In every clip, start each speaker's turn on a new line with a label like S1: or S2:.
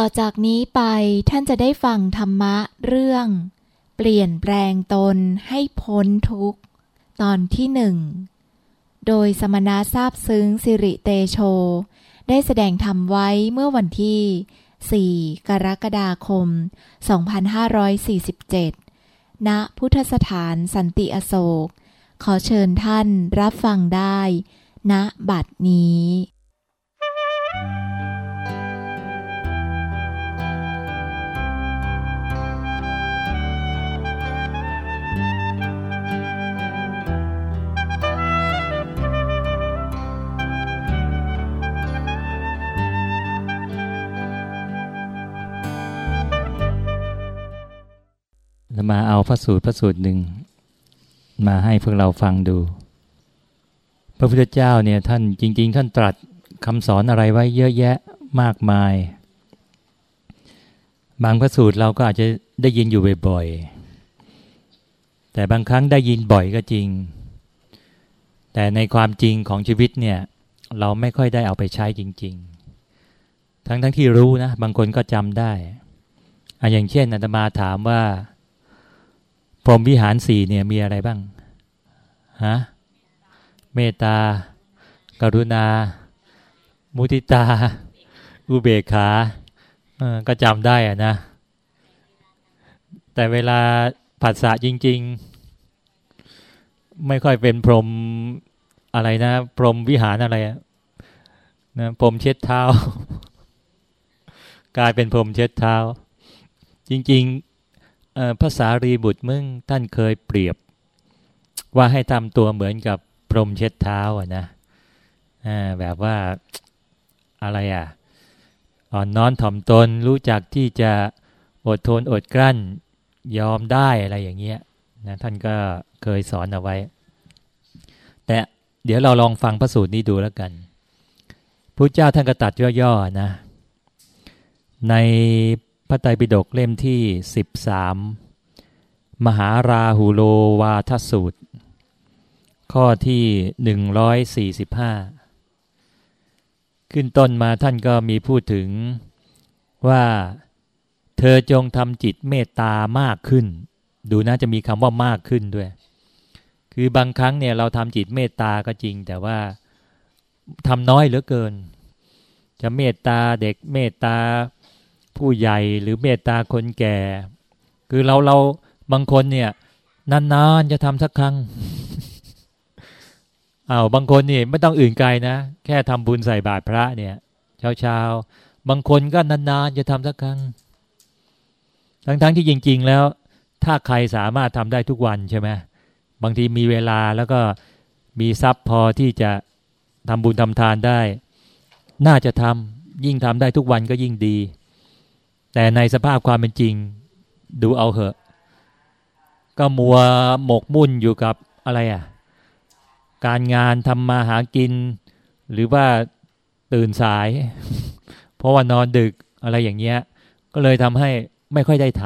S1: ต่อจากนี้ไปท่านจะได้ฟังธรรมะเรื่อง เปลี่ยนแปลงตนให้พ้นทุกข์ ตอนที่หนึ่ง โดยสมณะทราบซึ้งสิริเตโช ได้แสดงธรรมไว้เมื่อวันที่ 4 กรกฎาคม 2547 ณ พุทธสถานสันติอโศก ขอเชิญท่านรับฟังได้ ณบัดนี้
S2: มาเอาพระสูตรพระสูตรหนึ่ง มาให้พวกเราฟังดู พระพุทธเจ้าเนี่ยท่านจริง ๆ ท่านตรัสคำสอนอะไรไว้เยอะแยะมากมาย บางพระสูตรเราก็อาจจะได้ยินอยู่บ่อยๆ แต่บางครั้งได้ยินบ่อยก็จริง แต่ในความจริงของชีวิตเนี่ย เราไม่ค่อยได้เอาไปใช้จริง ๆ ทั้งๆทที่รู้นะ บางคนก็จำได้อะอย่างเช่นอาตมาถามว่า พรหมวิหารสี่เนี่ยมีอะไรบ้างฮะเมตตา กรุณา มุติตา อุเบกขาก็จำได้อะนะ แต่เวลาผัสสะจริง ๆ ไม่ค่อยเป็นพรหมอะไรนะ พรหมวิหารอะไรนะพรหมเช็ดเท้า กลายเป็นพรหมเช็ดเท้า จริง ๆ ภาษารีบุตรมึงท่านเคยเปรียบ ว่าให้ทำตัวเหมือนกับพรมเช็ดเท้าอะนะแบบว่าอะไรอะอ่อนน้อนถ่อมตนรู้จักที่จะอดทนอดกลั้นยอมได้อะไรอย่างเงี้ยนะท่านก็เคยสอนเอาไว้ แต่เดี๋ยวเราลองฟังพระสูตรนี้ดูแล้วกันพระเจ้าท่านก็ตัดย่อๆนะ ใน พระไตรปิฎกเล่มที่ 13 มหาราหูโลวาทสูตร ข้อที่ 145 ขึ้นต้นมาท่านก็มีพูดถึงว่าเธอจงทำจิตเมตตามากขึ้น ดูน่าจะมีคำว่ามากขึ้นด้วย คือบางครั้งเนี่ยเราทำจิตเมตตาก็จริง แต่ว่าทำน้อยเหลือเกิน จะเมตตาเด็กเมตตา ผู้ใหญ่หรือเมตตาคนแก่ คือเราเราบางคนเนี่ย นานๆจะทำสักครั้งอา้าวบางคนนี่ไม่ต้องอื่นไกลนะ แค่ทำบุญใส่บาตรพระเนี่ยเช้าๆบางคนก็นานๆจะทำสักครั้ง ทั้งๆที่จริง ๆ แล้ว ถ้าใครสามารถทำได้ทุกวันใช่ไหมบางทีมีเวลาแล้วก็มีทรัพย์พอที่จะทำบุญทำทานได้ น่าจะทำยิ่งทำได้ทุกวันก็ยิ่งดี แต่ในสภาพความเป็นจริง ดูเอาเหอะ ก็มัวหมกมุ่นอยู่กับอะไรอะ่ะ การงานทำมาหากิน หรือว่าตื่นสาย เพราะว่านอนดึกอะไรอย่างเงี้ย ก็เลยทำให้ไม่ค่อยได้ท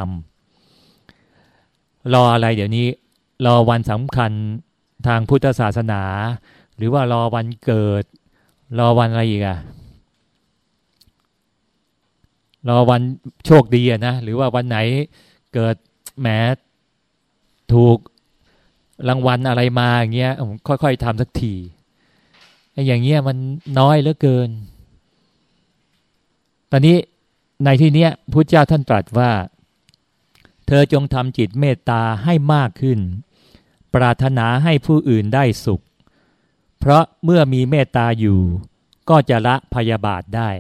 S2: ำรออะไรเดี๋ยวนี้ รอวันสำคัญทางพุทธศาสนา หรือว่ารอวันเกิด รอวันอะไรอีกอะ รอวันโชคดีนะหรือว่าวันไหนเกิดแหมถูกรางวัลอะไรมาอย่างเงี้ยผมค่อย ๆทำสักทีไอ้อย่างเงี้ยมันน้อยเหลือเกิน ตอนนี้ในที่เนี้ยพุทธเจ้าท่านตรัสว่า เธอจงทำจิตเมตตาให้มากขึ้น ปรารถนาให้ผู้อื่นได้สุข เพราะเมื่อมีเมตตาอยู่ ก็จะละพยาบาทได้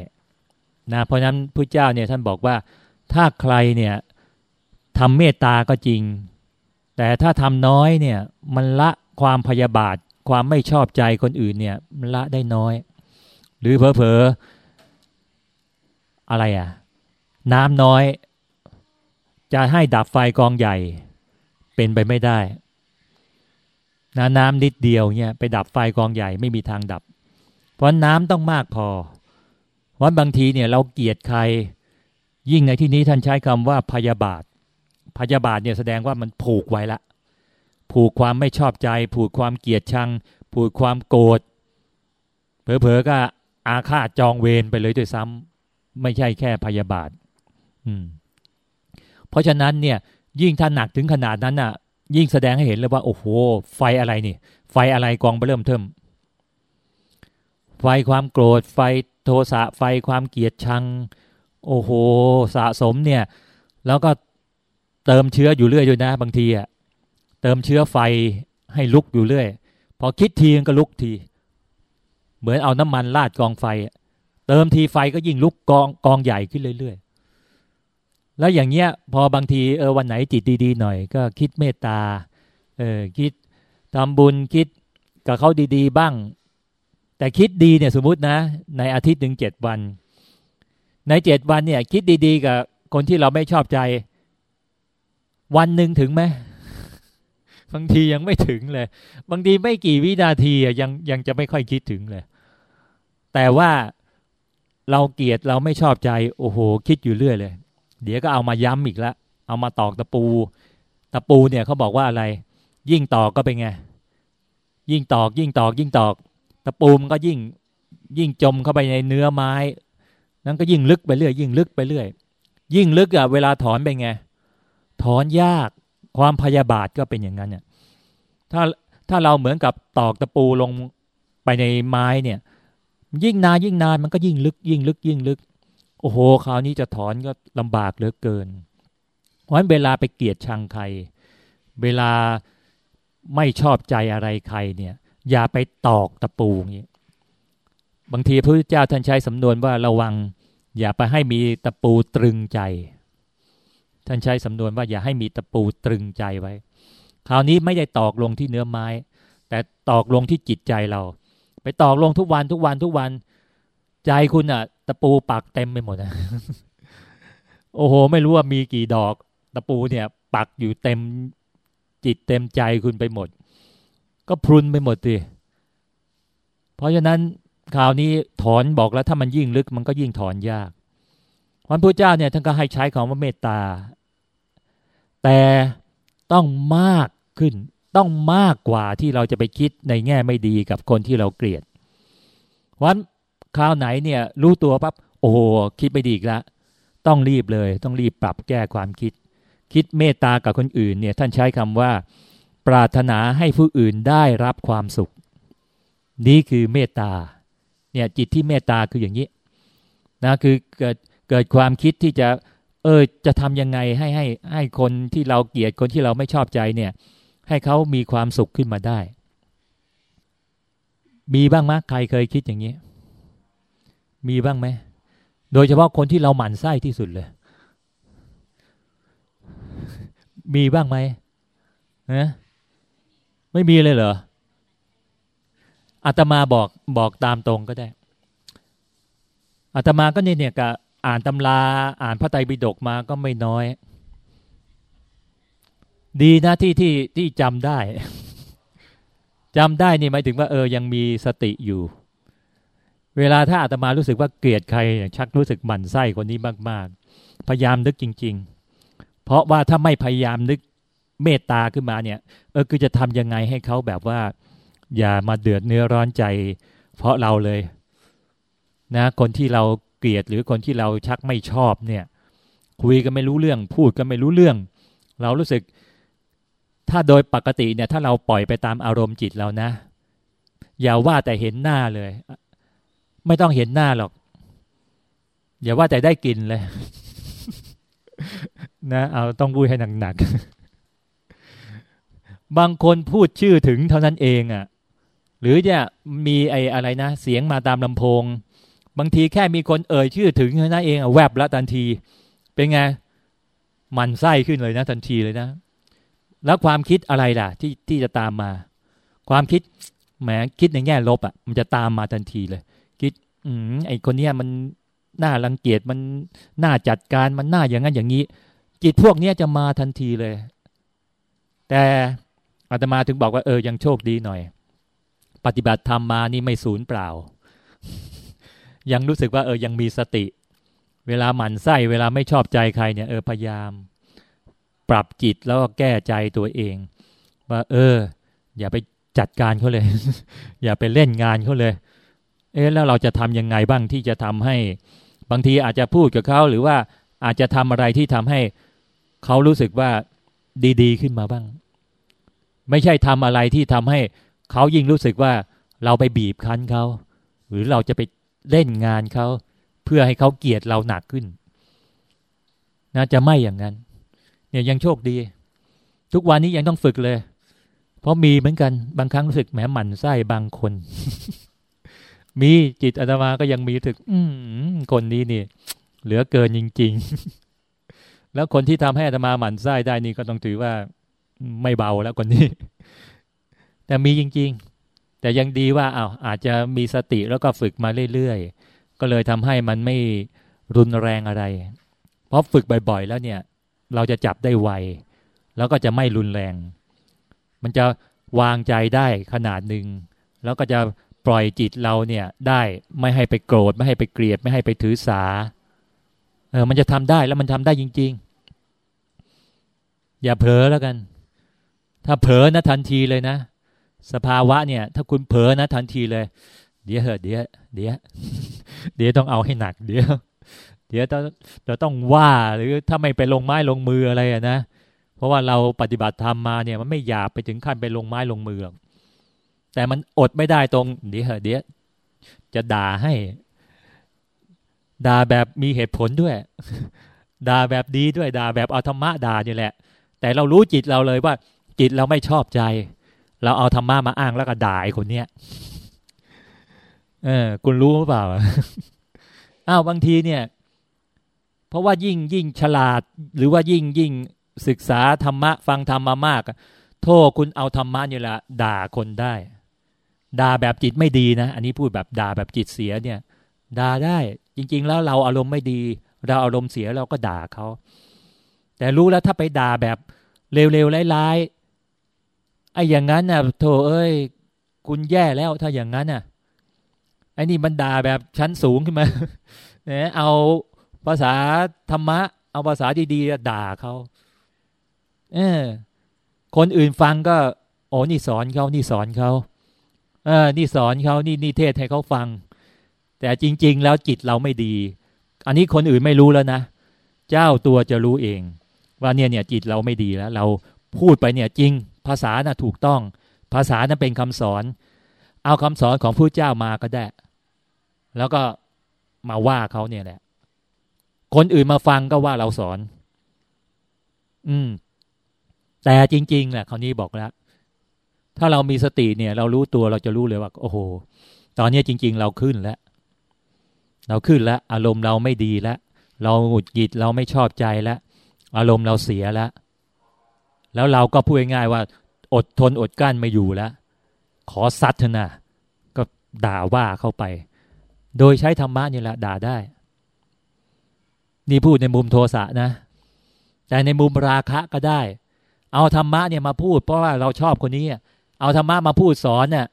S2: นะเพราะนั้นพระเจ้าเนี่ยท่านบอกว่าถ้าใครเนี่ยทำเมตตาก็จริง แต่ถ้าทำน้อยเนี่ยมันละความพยาบาท ความไม่ชอบใจคนอื่นเนี่ยมันละได้น้อย หรือเผลอๆอะไรอะ่ะ น้ำน้อย จะให้ดับไฟกองใหญ่เป็นไปไม่ได้นะน้ำนิดเดียวเนี่ยไปดับไฟกองใหญ่ไม่มีทางดับ เพราะน้ำต้องมากพอ ว่าบางทีเนี่ยเราเกลียดใคร ยิ่งในที่นี้ท่านใช้คำว่าพยาบาท พยาบาทเนี่ยแสดงว่ามันผูกไว้ละ ผูกความไม่ชอบใจ ผูกความเกลียดชัง ผูกความโกรธเผลอๆก็อาฆาตจองเวรไปเลยด้วยซ้ไม่ใช่แค่พยาบาท อืม เพราะฉะนั้นเนี่ย ยิ่งถ้าหนักถึงขนาดนั้นน่ะ ยิ่งแสดงให้เห็นเลยว่า โอ้โห ไฟอะไรนี่ ไฟอะไรกองเริ่มเทิมไฟความโกรธไฟ สะไฟความเกลียดชัง โอ้โห สะสมเนี่ย แล้วก็เติมเชื้ออยู่เรื่อยด้วยนะ บางทีอะเติมเชื้อไฟให้ลุกอยู่เรื่อย พอคิดทีก็ลุกที เหมือนเอาน้ำมันราดกองไฟ เติมทีไฟก็ยิ่งลุกกองกองใหญ่ขึ้นเรื่อยๆ แล้วอย่างเงี้ย พอบางทีเออวันไหนจิตดีๆหน่อย ก็คิดเมตตา เออคิดทำบุญคิดกับเขาดี ๆ บ้าง แต่คิดดีเนี่ยสมมุตินะ ในอาทิตย์หนึ่งเจ็ดวัน ในเจ็ดวันเนี่ย คิดดีๆกับคนที่เราไม่ชอบใจ วันหนึ่งถึงไหมบางทียังไม่ถึงเลย บางทีไม่กี่วินาทียังยังจะไม่ค่อยคิดถึงเลย แต่ว่าเราเกลียดเราไม่ชอบใจโอ้โห คิดอยู่เรื่อยเลย เดี๋ยวก็เอามาย้ำอีกแล้วเอามาตอกตะปู ตะปูเนี่ยเขาบอกว่าอะไร ยิ่งตอกก็เป็นไง ยิ่งตอกยิ่งตอกยิ่งตอก ตะปูมันก็ยิ่งยิ่งจมเข้าไปในเนื้อไม้ นั้นก็ยิ่งลึกไปเรื่อยยิ่งลึกไปเรื่อย ยิ่งลึกอะเวลาถอนเป็นไง ถอนยากความพยาบาทก็เป็นอย่างนั้นเนี่ยถ้าถ้าเราเหมือนกับตอกตะปูลงไปในไม้เนี่ย ยิ่งนานยิ่งนานมันก็ยิ่งลึก ยิ่งลึก ยิ่งลึก โอ้โหคราวนี้จะถอนก็ลำบากเหลือเกิน เพราะฉะนั้นเวลาไปเกลียดชังใคร เวลาไม่ชอบใจอะไรใครเนี่ย อย่าไปตอกตะปูอย่างนี้บางทีพระพุทธเจ้าท่านใช้สำนวนว่าระวัง อย่าไปให้มีตะปูตรึงใจ ท่านใช้สำนวนว่าอย่าให้มีตะปูตรึงใจไว้ คราวนี้ไม่ได้ตอกลงที่เนื้อไม้ แต่ตอกลงที่จิตใจเรา ไปตอกลงทุกวันทุกวันทุกวัน ใจคุณอะตะปูปักเต็มไปหมดนะโอ้โห ไม่รู้ว่ามีกี่ดอก ตะปูเนี่ย ปักอยู่เต็มจิตเต็มใจคุณไปหมด ก็พรุนไปหมดสิเพราะฉะนั้นคราวนี้ถอนบอกแล้วถ้ามันยิ่งลึกมันก็ยิ่งถอนยากวันพระเจ้าเนี่ยท่านก็ให้ใช้คำว่าเมตตา แต่ต้องมากขึ้น ต้องมากกว่าที่เราจะไปคิดในแง่ไม่ดีกับคนที่เราเกลียดวันคราวไหนเนี่ยรู้ตัวปั๊บโอ้โหคิดไม่ดีอีกแล้วต้องรีบเลย ต้องรีบปรับแก้ความคิด คิดเมตตากับคนอื่นเนี่ยท่านใช้คำว่า ปรารถนาให้ผู้อื่นได้รับความสุข นี่คือเมตตาเนี่ยจิตที่เมตตาคืออย่างนี้นะคือเกิดเกิดความคิดที่จะ เออจะทำยังไงให้ให้ให้คนที่เราเกลียดคนที่เราไม่ชอบใจเนี่ย ให้เขามีความสุขขึ้นมาได้ มีบ้างไหมใครเคยคิดอย่างนี้ มีบ้างไหมโดยเฉพาะคนที่เราหมั่นไส้ที่สุดเลย มีบ้างไหมนะ ไม่มีเลยเหรออาตมาบอกบอกตามตรงก็ได้อาตมาก็เนี่ยเนี่ยกับอ่านตำราอ่านพระไตรปิฎกมาก็ไม่น้อย ดีนะที่ที่ที่จำได้จำได้นี่หมายถึงว่าเออยังมีสติอยู่ เวลาถ้าอาตมารู้สึกว่าเกลียดใคร ชักรู้สึกหมั่นไส้คนนี้มาก ๆ พยายามนึกจริง ๆ เพราะว่าถ้าไม่พยายามนึก เมตตาขึ้นมาเนี่ยเออคือจะทำยังไงให้เขาแบบว่า อย่ามาเดือดเนื้อร้อนใจ เพราะเราเลย นะ คนที่เราเกลียดหรือคนที่เราชักไม่ชอบเนี่ย คุยกันไม่รู้เรื่อง พูดกันไม่รู้เรื่อง เรารู้สึก ถ้าโดยปกติเนี่ย ถ้าเราปล่อยไปตามอารมณ์จิตเรานะ อย่าว่าแต่เห็นหน้าเลย ไม่ต้องเห็นหน้าหรอก อย่าว่าแต่ได้กินเลย นะ เอาต้องพูดให้หนักๆ บางคนพูดชื่อถึงเท่านั้นเองอะ่ะ หรือจะมีไอ้อะไรนะ เสียงมาตามลำโพง บางทีแค่มีคนเอ่ยชื่อถึงนั่นเองแวบล้วทันที เป็นไง มันไส้ขึ้นเลยนะทันทีเลยนะ แล้วความคิดอะไรล่ะ ที่ที่จะตามมา ความคิดแหมคิดในแง่ลบอะ่ะ มันจะตามมาทันทีเลย คิด อืมไอคนเนี้ยมันน่ารังเกียจมันน่าจัดการมันน่าอย่างนั้นอย่างนี้ จิตพวกเนี้ยจะมาทันทีเลย แต่ อาตมาถึงบอกว่าเออยังโชคดีหน่อย ปฏิบัติธรรมมานี่ไม่สูญเปล่า ยังรู้สึกว่าเออยังมีสติ เวลาหมั่นไส้เวลาไม่ชอบใจใครเนี่ยเออพยายาม ปรับจิตแล้วก็แก้ใจตัวเอง ว่า เออ อย่าไปจัดการเขาเลย อย่าไปเล่นงานเขาเลย เออแล้วเราจะทำยังไงบ้างที่จะทำให้ บางทีอาจจะพูดกับเขาหรือว่าอาจจะทำอะไรที่ทำให้เขารู้สึกว่าดี ๆ ขึ้นมาบ้าง ไม่ใช่ทำอะไรที่ทำให้เขายิ่งรู้สึกว่าเราไปบีบคั้นเขา หรือเราจะไปเล่นงานเขาเพื่อให้เขาเกลียดเราหนักขึ้นน่าจะไม่อย่างนั้น เนี่ยยังโชคดี ทุกวันนี้ยังต้องฝึกเลย เพราะมีเหมือนกันบางครั้งรู้สึกแหมหมั่นไส้บางคน มีจิตอาตมาก็ยังมีถึก อืมคนนี้นี่ เหลือเกินจริง ๆ แล้วคนที่ทำให้อาตมาหมันไส้ได้นี่ก็ต้องถือว่า ไม่เบาแล้วคนนี้ แต่มีจริง ๆ แต่ยังดีว่าอา้าวอาจจะมีสติแล้วก็ฝึกมาเรื่อยๆ ก็เลยทำให้มันไม่รุนแรงอะไร เพราะฝึกบ่อย ๆ แล้วเนี่ย เราจะจับได้ไว แล้วก็จะไม่รุนแรง มันจะวางใจได้ขนาดหนึ่ง แล้วก็จะปล่อยจิตเราเนี่ยได้ไม่ให้ไปโกรธ ไม่ให้ไปเกลียด ไม่ให้ไปถือสา เออ มันจะทำได้แล้วมันทำได้จริง ๆ อย่าเผลอแล้วกัน ถ้าเผลอนะทันทีเลยนะ สภาวะเนี่ย ถ้าคุณเผลอนะทันทีเลย เดี๋ยวเหอะเดี๋ยวเดี๋ยวเดี๋ยวต้องเอาให้หนัก เดี๋ยวเดี๋ยวต้องเราต้องว่าหรือถ้าไม่ไปลงไม้ลงมืออะไรอะนะเพราะว่าเราปฏิบัติธรรมมาเนี่ย มันไม่อยากไปถึงขั้นไปลงไม้ลงมือแต่มันอดไม่ได้ตรง เดี๋ยวเหอะเดี๋ยวจะด่าให้ด่าแบบมีเหตุผลด้วยด่าแบบดีด้วยด่าแบบเอาธรรมะด่าอยู่แหละ แต่เรารู้จิตเราเลยว่า จิตเราไม่ชอบใจ เราเอาธรรมะมาอ้างแล้วก็ด่าไอ้คนเนี้ยเออ คุณรู้หรือเปล่าอ้าวบางทีเนี่ย เพราะว่ายิ่งยิ่งฉลาด หรือว่ายิ่งยิ่งศึกษาธรรมะ ฟังธรรมมามากโทษคุณเอาธรรมะนี่แหละด่าคนได้ ด่าแบบจิตไม่ดีนะ อันนี้พูดแบบด่าแบบจิตเสียเนี่ย ด่าได้ จริง ๆ แล้วเราอารมณ์ไม่ดี เราอารมณ์เสียเราก็ด่าเขา แต่รู้แล้วถ้าไปด่าแบบเร็วๆร้ายๆ ไอ้อย่างนั้นน่ะโธ่เอ้ยคุณแย่แล้วถ้าอย่างนั้นน่ะไอ้นี่มันด่าแบบชั้นสูงขึ้นมาเนี่ยเอาภาษาธรรมะ เอาภาษาดีๆด่าเขาเออคนอื่นฟังก็โอ้นี่สอนเขานี่สอนเขาเออนี่สอนเขานี่นี่เทศให้เขาฟัง แต่จริง ๆ แล้วจิตเราไม่ดี อันนี้คนอื่นไม่รู้แล้วนะเจ้าตัวจะรู้เอง ว่าเนี่ยเนี่ยจิตเราไม่ดีแล้ว เราพูดไปเนี่ยจริง ภาษาน่ะถูกต้อง ภาษานั้นเป็นคำสอน เอาคำสอนของผู้เจ้ามาก็ได้ แล้วก็มาว่าเขาเนี่ยแหละ คนอื่นมาฟังก็ว่าเราสอน อืม แต่จริงๆแหละคราวนี้บอกแล้วถ้าเรามีสติเนี่ย เรารู้ตัวเราจะรู้เลยว่า โอ้โห ตอนนี้จริง ๆ เราขึ้นแล้ว เราขึ้นแล้ว อารมณ์เราไม่ดีแล้ว เราหงุดหงิดเราไม่ชอบใจแล้ว อารมณ์เราเสียแล้ว แล้วเราก็พูดง่ายๆว่า อดทนอดกั้นไม่อยู่แล้ว ขอซัดเถอะนะก็ด่าว่าเข้าไป โดยใช้ธรรมะนี่แหละด่าได้ นี่พูดในมุมโทสะนะ แต่ในมุมราคะก็ได้ เอาธรรมะเนี่ยมาพูด เพราะว่าเราชอบคนนี้ เอาธรรมะมาพูดสอนเนี่ย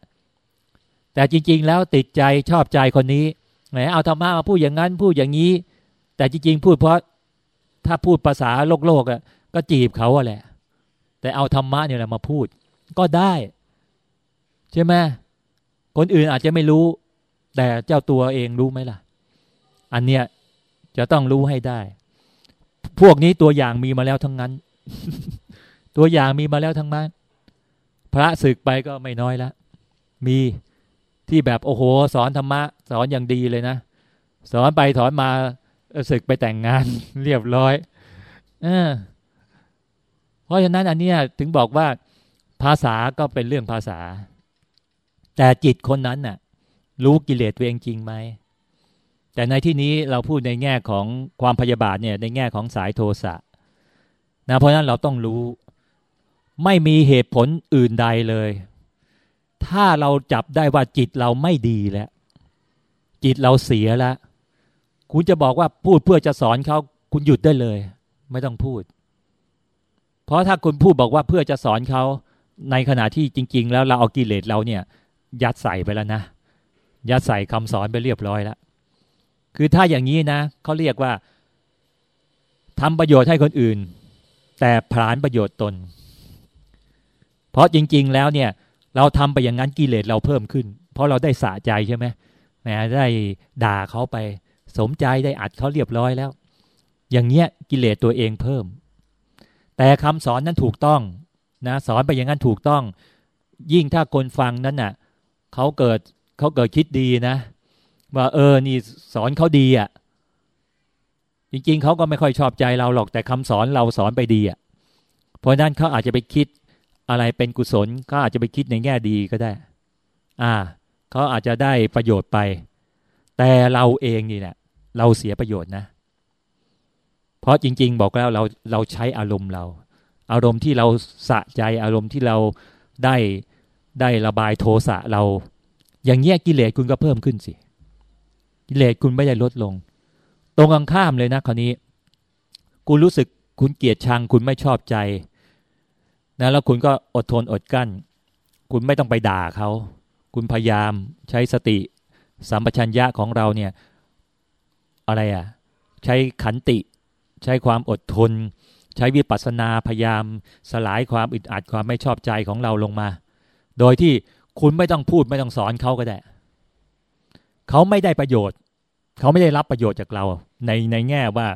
S2: แต่จริง ๆ แล้วติดใจชอบใจคนนี้ไหนเอาธรรมะมาพูดอย่างนั้นพูดอย่างนี้ แต่จริง ๆ พูดเพราะถ้าพูดภาษาโลกโลกอะก็จีบเขาแหละ แต่เอาธรรมะเนี่ยแหละมาพูด ก็ได้ ใช่ไหมคนอื่นอาจจะไม่รู้ แต่เจ้าตัวเองรู้ไหมล่ะ อันเนี้ยจะต้องรู้ให้ได้ พวกนี้ตัวอย่างมีมาแล้วทั้งนั้น ตัวอย่างมีมาแล้วทั้งนั้น พระศึกไปก็ไม่น้อยแล้วมีที่แบบโอ้โห สอนธรรมะ สอนอย่างดีเลยนะ สอนไปสอนมาศึกไปแต่งงาน เรียบร้อย เออ เพราะฉะนั้นอันเนี้ยถึงบอกว่าภาษาก็เป็นเรื่องภาษา แต่จิตคนนั้นน่ะ รู้กิเลสตัวเองจริงไหมแต่ในที่นี้เราพูดในแง่ของความพยาบาทเนี่ยในแง่ของสายโทสะนะเพราะฉะนั้นเราต้องรู้ ไม่มีเหตุผลอื่นใดเลย ถ้าเราจับได้ว่าจิตเราไม่ดีแล้ว จิตเราเสียแล้ว คุณจะบอกว่าพูดเพื่อจะสอนเขาคุณหยุดได้เลย ไม่ต้องพูด เพราะถ้าคุณพูดบอกว่าเพื่อจะสอนเขาในขณะที่จริง ๆ แล้วเราเอากิเลสเราเนี่ย ยัดใส่ไปแล้วนะยัดใส่คำสอนไปเรียบร้อยแล้วคือถ้าอย่างนี้นะเขาเรียกว่าทำประโยชน์ให้คนอื่น แต่ผลานประโยชน์ตน เพราะจริง ๆ แล้วเนี่ย เราทำไปอย่างนั้นกิเลสเราเพิ่มขึ้น เพราะเราได้สะใจใช่ไหมแหมได้ด่าเขาไป สมใจได้อัดเขาเรียบร้อยแล้ว อย่างเงี้ยกิเลสตัวเองเพิ่ม แต่คำสอนนั้นถูกต้องนะสอนไปอย่างนั้นถูกต้อง ยิ่งถ้าคนฟังนั้นน่ะเขาเกิดเขาเกิดคิดดีนะ ว่าเออนี่สอนเขาดีอะ่ะ จริง ๆเขาก็ไม่ค่อยชอบใจเราหรอกแต่คำสอนเราสอนไปดีอะ่ะ เพราะนั้นเขาอาจจะไปคิดอะไรเป็นกุศลก็อาจจะไปคิดในแง่ดีก็ได้ อ่าเขาอาจจะได้ประโยชน์ไป แต่เราเองนี่แหละเราเสียประโยชน์นะ เพราะจริง ๆ บอกแล้วเราเราใช้อารมณ์เรา อารมณ์ที่เราสะใจอารมณ์ที่เราได้ได้ระบายโทสะเรา อย่างเงี้ยกิเลสคุณก็เพิ่มขึ้นสิ กิเลสคุณไม่ได้ลดลง ตรงกันข้ามเลยนะคราวนี้ คุณรู้สึกคุณเกลียดชัง คุณไม่ชอบใจนะแล้วคุณก็อดทนอดกั้น คุณไม่ต้องไปด่าเขาคุณพยายามใช้สติสัมปชัญญะของเราเนี่ย อะไรอะ่ะ ใช้ขันติ ใช้ความอดทน ใช้วิปัสสนาพยายาม สลายความอึดอัดความไม่ชอบใจของเราลงมา โดยที่คุณไม่ต้องพูดไม่ต้องสอนเขาก็ได้เขาไม่ได้ประโยชน์ เขาไม่ได้รับประโยชน์จากเรา ในในแง่ว่า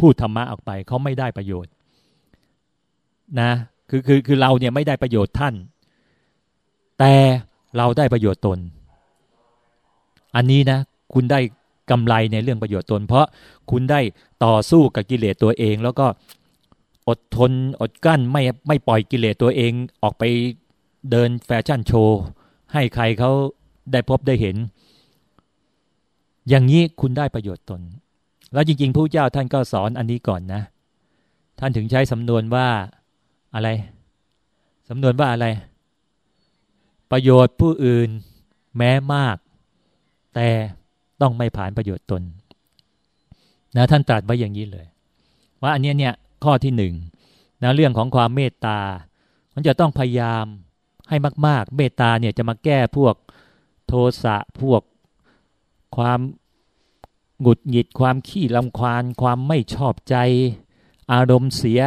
S2: พูดธรรมะออกไปเขาไม่ได้ประโยชน์ นะคือคือคือเราเนี่ยไม่ได้ประโยชน์ท่าน แต่เราได้ประโยชน์ตน อันนี้นะ คุณได้กำไรในเรื่องประโยชน์ตน เพราะคุณได้ ต่อสู้กับกิเลสตัวเอง แล้วก็อดทนอดกั้นไม่ไม่ปล่อยกิเลสตัวเองออกไปเดินแฟชั่นโชว์ ให้ใครเขาได้พบได้เห็น อย่างนี้คุณได้ประโยชน์ตน แล้วจริง ๆ พระเจ้าท่านก็สอนอันนี้ก่อนนะ ท่านถึงใช้สำนวนว่าอะไรสำนวนว่าอะไร ประโยชน์ผู้อื่นแม้มาก แต่ต้องไม่ผ่านประโยชน์ตน นะท่านตรัสไว้อย่างนี้เลย ว่าอันนี้เนี่ยข้อที่หนึ่งนะเรื่องของความเมตตา มันจะต้องพยายามให้มาก ๆ เมตตาเนี่ยจะมาแก้พวกโทสะพวกความหงุดหงิดความขี้ลำควานความไม่ชอบใจ อารมณ์เสีย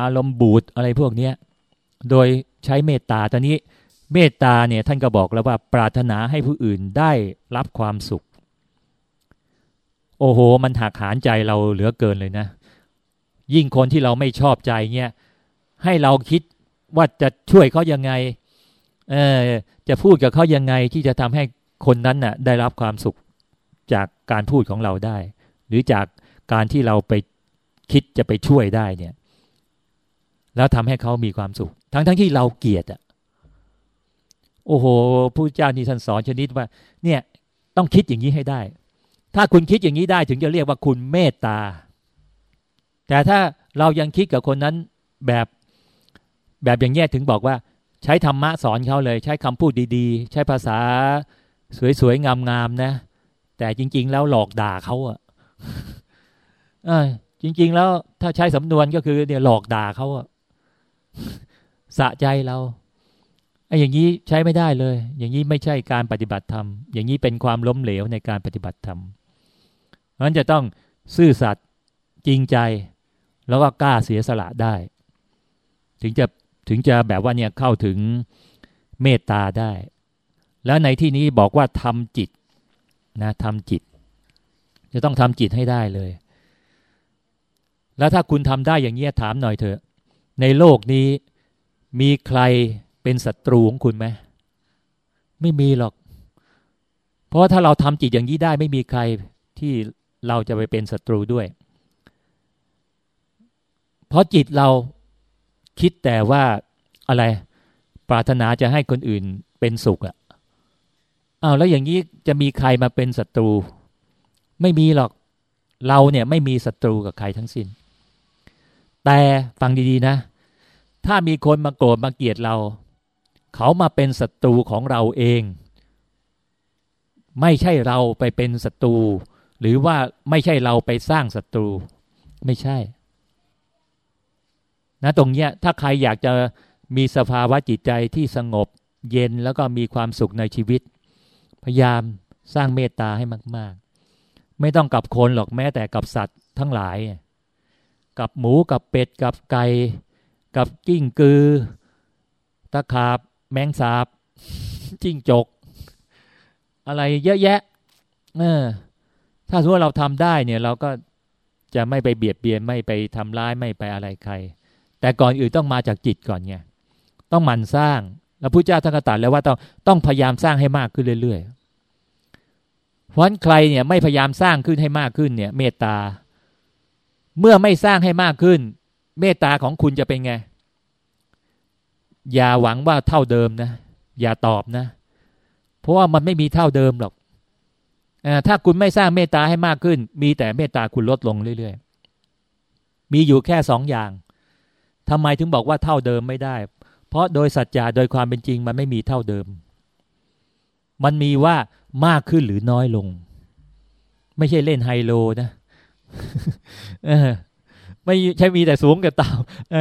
S2: อารมณ์บูดอะไรพวกนี้โดยใช้เมตตาตอนนี้เมตตาเนี่ยท่านก็บอกแล้วว่าปรารถนาให้ผู้อื่นได้รับความสุข อ้โห มันหักหานใจเราเหลือเกินเลยนะ ยิ่งคนที่เราไม่ชอบใจเนี่ย ให้เราคิดว่าจะช่วยเขายังไง เออจะพูดกับเขายังไงที่จะทำให้คนนั้นน่ะ ได้รับความสุขจากการพูดของเราได้ หรือจากการที่เราไปคิดจะไปช่วยได้เนี่ย แล้วทำให้เขามีความสุข ทั้งทั้งที่เราเกลียดอะโอ้โหผู้เจ้านี่ท่านสอนชนิดว่า เนี่ย ต้องคิดอย่างนี้ให้ได้ ถ้าคุณคิดอย่างนี้ได้ถึงจะเรียกว่าคุณเมตตา แต่ถ้าเรายังคิดกับคนนั้นแบบแบบอย่างเงี้ถึงบอกว่า ใช้ธรรมะสอนเขาเลย ใช้คำพูดดีๆ ใช้ภาษาสวยๆ งามๆนะ แต่จริง ๆ แล้วหลอกด่าเขาอะ่ะจริง ๆ แล้วถ้าใช้สำนวนก็คือเนี่ยหลอกด่าเขาอะสะใจเราไอ้อย่างนี้ใช้ไม่ได้เลย อย่างนี้ไม่ใช่การปฏิบัติธรรม อย่างนี้เป็นความล้มเหลวในการปฏิบัติธรรมะนั้นจะต้องซื่อสัตย์จริงใจ แล้วก็กล้าเสียสละได้ ถึงจะถึงจะแบบว่าเนี่ยเข้าถึงเมตตาได้ แล้วในที่นี้บอกว่าทำจิตนะทำจิต จะต้องทำจิตให้ได้เลย แล้วถ้าคุณทำได้อย่างเงี้ยถามหน่อยเถอะ ในโลกนี้มีใครเป็นศัตรูของคุณไหมไม่มีหรอก เพราะถ้าเราทำจิตอย่างนี้ได้ไม่มีใครที่ เราจะไปเป็นศัตรูด้วย เพราะจิตเราคิดแต่ว่าอะไรปรารถนาจะให้คนอื่นเป็นสุขอะอ้าวแล้วอย่างนี้จะมีใครมาเป็นศัตรู ไม่มีหรอกเราเนี่ยไม่มีศัตรูกับใครทั้งสิน้น แต่ฟังดีๆนะ ถ้ามีคนมาโกรธมาเกลียดเรา เขามาเป็นศัตรูของเราเอง ไม่ใช่เราไปเป็นศัตรู หรือว่าไม่ใช่เราไปสร้างศัตรูไม่ใช่ นะตรงเนี้ยถ้าใครอยากจะมีสภาวะจิตใจที่สงบเย็นแล้วก็มีความสุขในชีวิต พยายามสร้างเมตตาให้มาก ๆ ไม่ต้องกับคนหรอกแม้แต่กับสัตว์ทั้งหลาย กับหมูกับเป็ดกับไก่กับกิ้งกือ ตะขาบ แมงสาบจิ้งจก อะไรเยอะแยะ เออ ถ้าสมมติเราทำได้เนี่ยเราก็จะไม่ไปเบียดเบียนไม่ไปทำร้ายไม่ไปอะไรใคร แต่ก่อนอื่นต้องมาจากจิตก่อนไงต้องหมั่นสร้างแล้วพระเจ้าท่านก็ตรัสแล้วว่าต้องต้องพยายามสร้างให้มากขึ้นเรื่อยๆเพราะฉะนั้นใครเนี่ยไม่พยายามสร้างขึ้นให้มากขึ้นเนี่ย เมตตา เมื่อไม่สร้างให้มากขึ้น เมตตาของคุณจะเป็นไง อย่าหวังว่าเท่าเดิมนะ อย่าตอบนะ เพราะว่ามันไม่มีเท่าเดิมหรอก ถ้าคุณไม่สร้างเมตตาให้มากขึ้น มีแต่เมตตาคุณลดลงเรื่อยๆ มีอยู่แค่สองอย่างทำไมถึงบอกว่าเท่าเดิมไม่ได้ เพราะโดยสัจจะโดยความเป็นจริงมันไม่มีเท่าเดิม มันมีว่ามากขึ้นหรือน้อยลง ไม่ใช่เล่นไฮโลนะไม่ใช่มีแต่สูงกับต่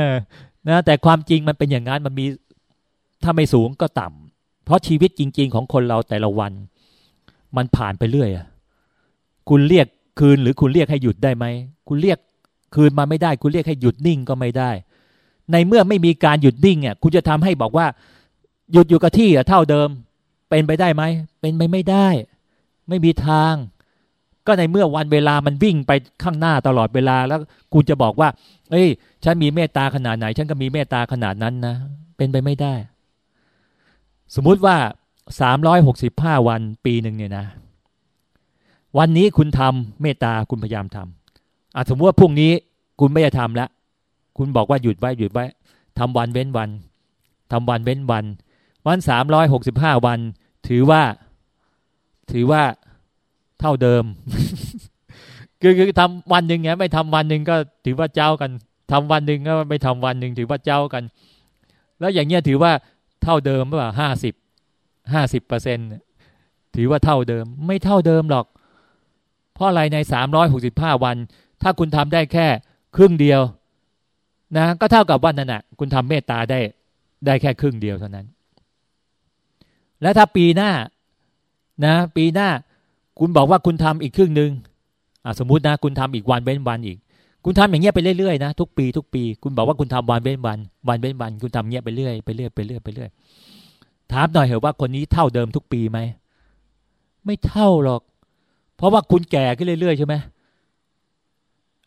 S2: ำนะแต่ความจริงมันเป็นอย่างนั้นมันมีถ้าไม่สูงก็ต่ำเพราะชีวิตจริง ๆ ของคนเราแต่ละวัน มันผ่านไปเรื่อยอะคุณเรียกคืนหรือคุณเรียกให้หยุดได้ไหม คุณเรียกคืนมาไม่ได้ คุณเรียกให้หยุดนิ่งก็ไม่ได้ ในเมื่อไม่มีการหยุดนิ่งอะคุณจะทำให้บอกว่า หยุดอยู่กับที่เท่าเดิม เป็นไปได้ไหม เป็นไปไม่ได้ ไม่มีทาง ก็ในเมื่อวันเวลามันวิ่งไปข้างหน้าตลอดเวลาแล้วคุณจะบอกว่า เอ้ย ฉันมีเมตตาขนาดไหน ฉันก็มีเมตตาขนาดนั้นนะ เป็นไปไม่ได้ สมมุติว่า สามร้อยหกสิบห้าวันปีหนึ่งเนี่ยนะ วันนี้คุณทำเมตตาคุณพยายามทำอาสมมติว่าพรุ่งนี้คุณไม่จะทำล้วคุณบอกว่าหยุดไว้หยุดไว้ทำวันเว้นวันทำวันเว้นวัน วันสามร้อยหกสิบห้าวัน ถือว่า ถือว่าเท่าเดิม คือคือทำวันหนึ่งไงไม่ทำวันหนึ่งก็ถือว่าเจ้ากันทำวันหนึ่งก็ไม่ทำวันหนึ่งถือว่าเจ้ากัน แล้วอย่างเงี้ยถือว่าเท่าเดิมหรือเปล่าห้าสิบ ห้าสิบเปอร์เซ็นถือว่าเท่าเดิม ไม่เท่าเดิมหรอก เพราะอะไรในสามร้อยหกสิบห้าวัน ถ้าคุณทำได้แค่ครึ่งเดียว นะ ก็เท่ากับวันนั้นนะคุณทำเมตตาได้ได้แค่ครึ่งเดียวเท่านั้น แล้วถ้าปีหน้า นะ ปีหน้า คุณบอกว่าคุณทำอีกครึ่งหนึ่งสมมุตินะ คุณทำอีกวันเว้นวันอีกคุณทำอย่างเงี้ยไปเรื่อยๆนะทุกปีทุกปี คุณบอกว่าคุณทำวันเว้นวัน วันเว้นวัน คุณทำเงี้ยไปเรื่อยไปเรื่อยไปเรื่อยไปเรื่อย ถามหน่อยเหรอว่าคนนี้เท่าเดิมทุกปีไหม ไม่เท่าหรอก เพราะว่าคุณแก่ขึ้นเรื่อยๆใช่ไหม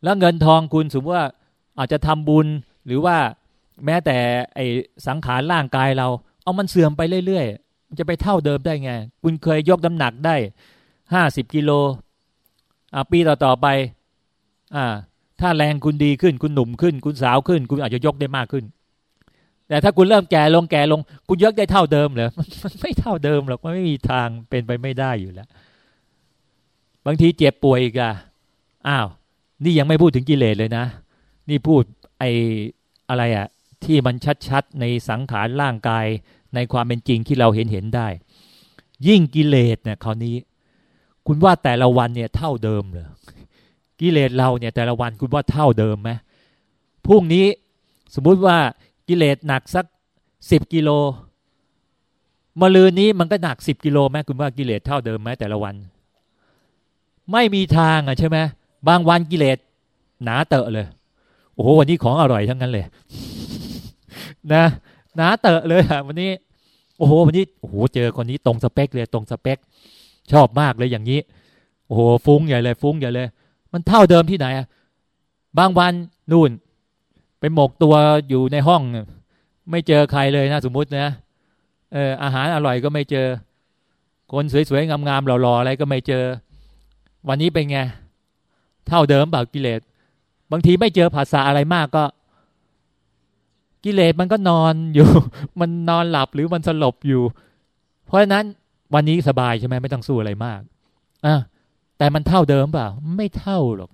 S2: แล้วเงินทองคุณสมมติว่าอาจจะทำบุญหรือว่าแม้แต่ไอสังขารร่างกายเรา เอามันเสื่อมไปเรื่อยๆมันจะไปเท่าเดิมได้ไง คุณเคยยกน้ำหนักได้ห้าสิบกิโลอ่าปีต่อๆไป อ่า ถ้าแรงคุณดีขึ้น คุณหนุ่มขึ้น คุณสาวขึ้น คุณอาจจะยกได้มากขึ้น แต่ถ้าคุณเริ่มแก่ลงแก่ลง คุณยกได้เท่าเดิมเหรอมันไม่เท่าเดิมหรอกมันไม่มีทางเป็นไปไม่ได้อยู่แล้ว บางทีเจ็บป่วยอีกอะอ้าว นี่ยังไม่พูดถึงกิเลสเลยนะ นี่พูดไออะไรอะที่มันชัดๆในสังขารร่างกายในความเป็นจริงที่เราเห็นเห็นได้ ยิ่งกิเลสเนี่ยคราวนี้ คุณว่าแต่ละวันเนี่ยเท่าเดิมเหรอกิเลสเราเนี่ยแต่ละวันคุณว่าเท่าเดิมไหมพรุ่งนี้สมมุติว่า กิเลสหนักสักสิบกิโลมะลืนนี้มันก็หนักสิบกิโลไหมคุณว่ากิเลสเท่าเดิมไหมแต่ละวัน ไม่มีทางอะใช่ไหมบางวันกิเลสหนาเตอะเลย โอ้โหวันนี้ของอร่อยทั้งนั้นเลย นะหนาเตอะเลยอะวันนี้ โอ้โหวันนี้โอ้โหเจอคนนี้ตรงสเปคเลยตรงสเปค ชอบมากเลยอย่างนี้ โอ้โหฟุ้งใหญ่เลย ฟุ้งใหญ่เลย มันเท่าเดิมที่ไหนอะบางวันนู่น ไปหมกตัวอยู่ในห้อง ไม่เจอใครเลยนะสมมุตินะเอออาหารอร่อยก็ไม่เจอ คนสวยๆงามๆหล่อๆอะไรก็ไม่เจอ วันนี้เป็นไง เท่าเดิมเปล่ากิเลส บางทีไม่เจอภาษาอะไรมากก็ กิเลสมันก็นอนอยู่ มันนอนหลับหรือมันสลบอยู่ เพราะฉะนั้นวันนี้สบายใช่ไหมไม่ต้องสู้อะไรมากอะแต่มันเท่าเดิมเปล่า ไม่เท่าหรอก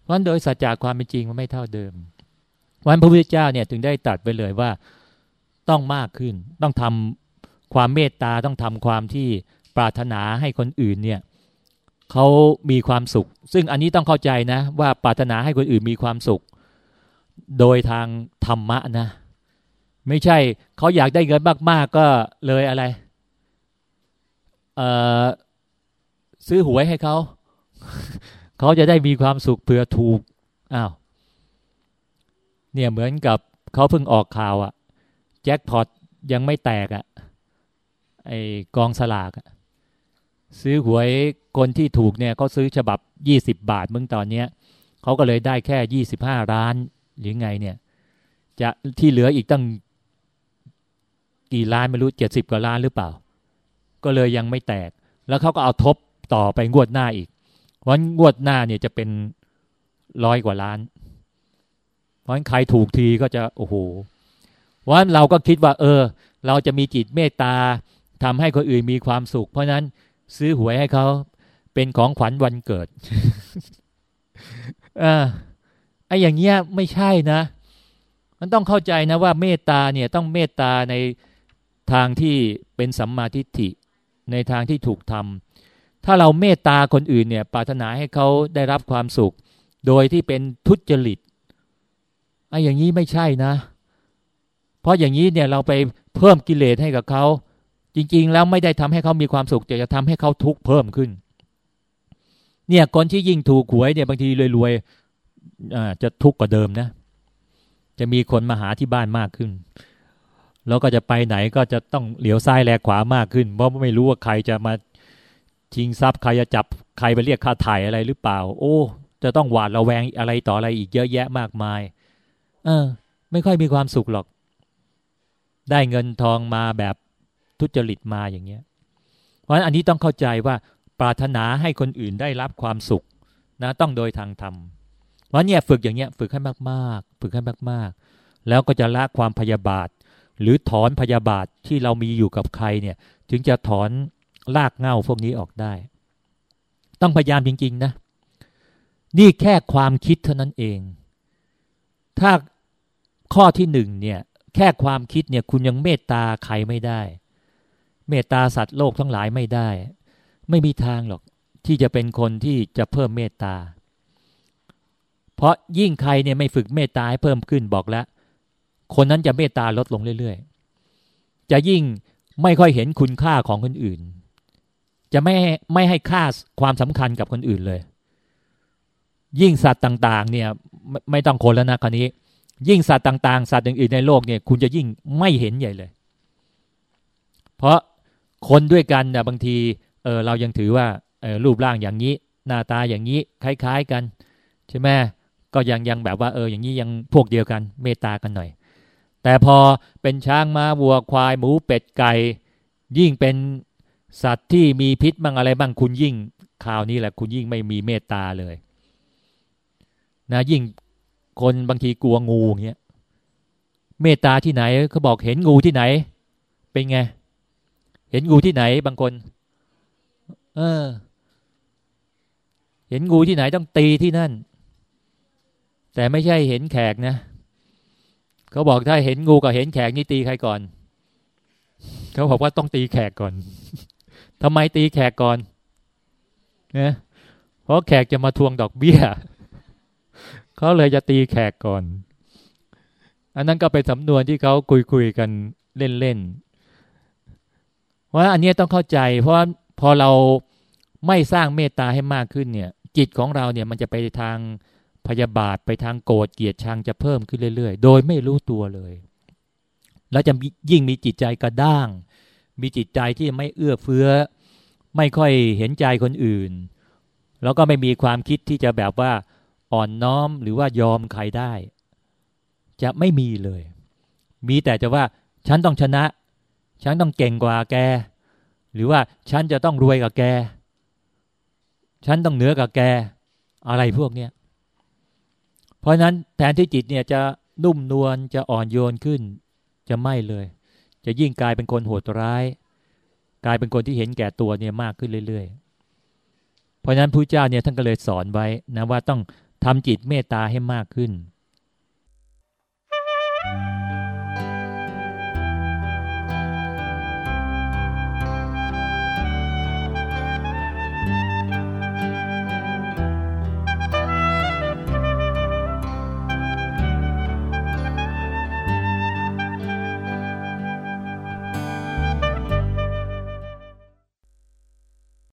S2: เพราะโดยสัจจะความเป็นจริงมันไม่เท่าเดิม วันพระพุทธเจ้าเนี่ยถึงได้ตัดไปเลยว่าต้องมากขึ้น ต้องทำความเมตตาต้องทำความที่ปรารถนาให้คนอื่นเนี่ยเขามีความสุข ซึ่งอันนี้ต้องเข้าใจนะ ว่าปรารถนาให้คนอื่นมีความสุข โดยทางธรรมะนะ ไม่ใช่เขาอยากได้เงินมาก ๆ ก็เลยอะไรซื้อหวยให้เขา เขาจะได้มีความสุขเผื่อถูก อ้าว เนี่ยเหมือนกับเขาเพิ่งออกข่าวอะแจ็คพอตยังไม่แตกอะไอกองสลากซื้อหวยคนที่ถูกเนี่ยเขาซื้อฉบับยี่สิบบาทมื่อตอนเนี้ยเขาก็เลยได้แค่ยี่สิบห้าล้านหรือไงเนี่ยจะที่เหลืออีกตั้งกี่ล้านไม่รู้เจ็ดสิบกว่าล้านหรือเปล่า ก็เลยยังไม่แตก แล้วเขาก็เอาทบต่อไปงวดหน้าอีกวันงวดหน้าเนี่ยจะเป็นร้อยกว่าล้าน เพราะฉะนั้นใครถูกทีก็จะโอ้โหวันเราก็คิดว่า เออ เราจะมีจิตเมตตาทำให้คนอื่นมีความสุข เพราะนั้นซื้อหวยให้เขาเป็นของขวัญวันเกิดอ่าไอ้อย่างเงี้ยไม่ใช่นะ มันต้องเข้าใจนะว่าเมตตาเนี่ยต้องเมตตาในทางที่เป็นสัมมาทิฏฐิในทางที่ถูกทำถ้าเราเมตตาคนอื่นเนี่ยปรารถนาให้เขาได้รับความสุข โดยที่เป็นทุจริต ไอ้อย่างนี้ไม่ใช่นะ เพราะอย่างนี้เนี่ยเราไปเพิ่มกิเลสให้กับเขาจริง ๆ แล้วไม่ได้ทำให้เขามีความสุขแต่จะทำให้เขาทุกข์เพิ่มขึ้น เนี่ยคนที่ยิ่งถูกหวยเนี่ยบางทีรวยๆจะทุกข์กว่าเดิมนะ จะมีคนมาหาที่บ้านมากขึ้น แล้วก็จะไปไหนก็จะต้องเหลียวซ้ายแลขวามากขึ้น เพราะไม่รู้ว่าใครจะมาชิงทรัพย์ใครจะจับใครไปเรียกค่าถ่ายอะไรหรือเปล่า โอ้ จะต้องหวาดระแวงอะไรต่ออะไรอีกเยอะแยะมากมาย เออ ไม่ค่อยมีความสุขหรอก ได้เงินทองมาแบบทุจริตมาอย่างเงี้ย เพราะฉะนั้นอันนี้ต้องเข้าใจว่าปรารถนาให้คนอื่นได้รับความสุขนะต้องโดยทางธรรมเพราะเนี่ยฝึกอย่างเงี้ยฝึกให้มากๆ ฝึกให้มากๆ แล้วก็จะละความพยาบาท หรือถอนพยาบาทที่เรามีอยู่กับใครเนี่ย ถึงจะถอนลากเง่าพวกนี้ออกได้ ต้องพยายามจริง ๆ นะ นี่แค่ความคิดเท่านั้นเอง ถ้า ข้อที่หนึ่งเนี่ย แค่ความคิดเนี่ยคุณยังเมตตาใครไม่ได้ เมตตาสัตว์โลกทั้งหลายไม่ได้ ไม่มีทางหรอกที่จะเป็นคนที่จะเพิ่มเมตตา เพราะยิ่งใครเนี่ยไม่ฝึกเมตตาให้เพิ่มขึ้นบอกแล้ว คนนั้นจะเมตตาลดลงเรื่อยๆ จะยิ่งไม่ค่อยเห็นคุณค่าของคนอื่น จะไม่ไม่ให้ค่าความสำคัญกับคนอื่นเลย ยิ่งสัตว์ต่าง ๆ เนี่ยไม่ไม่ต้องคนแล้วนะคราวนี้ ยิ่งสัตว์ต่างๆ สัตว์อื่นๆในโลกเนี่ย คุณจะยิ่งไม่เห็นใหญ่เลย เพราะคนด้วยกันเนี่ยบางทีเออเรายังถือว่าเออรูปร่างอย่างนี้ หน้าตาอย่างนี้คล้าย ๆกัน ใช่ไหมก็ยังยังแบบว่าเอออย่างนี้ยังพวกเดียวกัน เมตตากันหน่อย แต่พอเป็นช้างม้าวัวควายหมูเป็ดไก่ยิ่งเป็นสัตว์ที่มีพิษบ้างอะไรบ้างคุณยิ่งข่าวนี้แหละ คุณยิ่งไม่มีเมตตาเลยนะยิ่ง คนบางทีกลัวงูเงี้ยเมตตาที่ไหนเขาบอกเห็นงูที่ไหน เป็นไง เห็นงูที่ไหนบางคน เออ เห็นงูที่ไหนต้องตีที่นั่น แต่ไม่ใช่เห็นแขกนะเขาบอกถ้าเห็นงูกับเห็นแขกนี่ตีใครก่อนเขาบอกว่าต้องตีแขกก่อนทำไมตีแขกก่อนนะเพราะแขกจะมาทวงดอกเบี้ย เขาเลยจะตีแขกก่อน อันนั้นก็เป็นสำนวนที่เขาคุยคุยกันเล่นๆว่าอันนี้ต้องเข้าใจ เพราะพอเราไม่สร้างเมตตาให้มากขึ้นเนี่ย จิตของเราเนี่ยมันจะไปทางพยาบาทไปทางโกรธเกลียดชังจะเพิ่มขึ้นเรื่อย ๆ โดยไม่รู้ตัวเลย แล้วจะยิ่งมีจิตใจกระด้าง มีจิตใจที่ไม่เอื้อเฟื้อ ไม่ค่อยเห็นใจคนอื่น แล้วก็ไม่มีความคิดที่จะแบบว่า อ่อนน้อมหรือว่ายอมใครได้ จะไม่มีเลย มีแต่จะว่าฉันต้องชนะ ฉันต้องเก่งกว่าแก หรือว่าฉันจะต้องรวยกับแก ฉันต้องเหนือกับแก อะไรพวกเนี้ยเพราะนั้นแทนที่จิตเนี่ยจะนุ่มนวลจะอ่อนโยนขึ้น จะไม่เลย จะยิ่งกลายเป็นคนโหดร้าย กลายเป็นคนที่เห็นแก่ตัวเนี่ยมากขึ้นเรื่อย ๆ เพราะนั้นพระเจ้าเนี่ยท่านก็เลยสอนไว้นะว่าต้อง ทำจิตเมตตาให้มากขึ้น Thank you.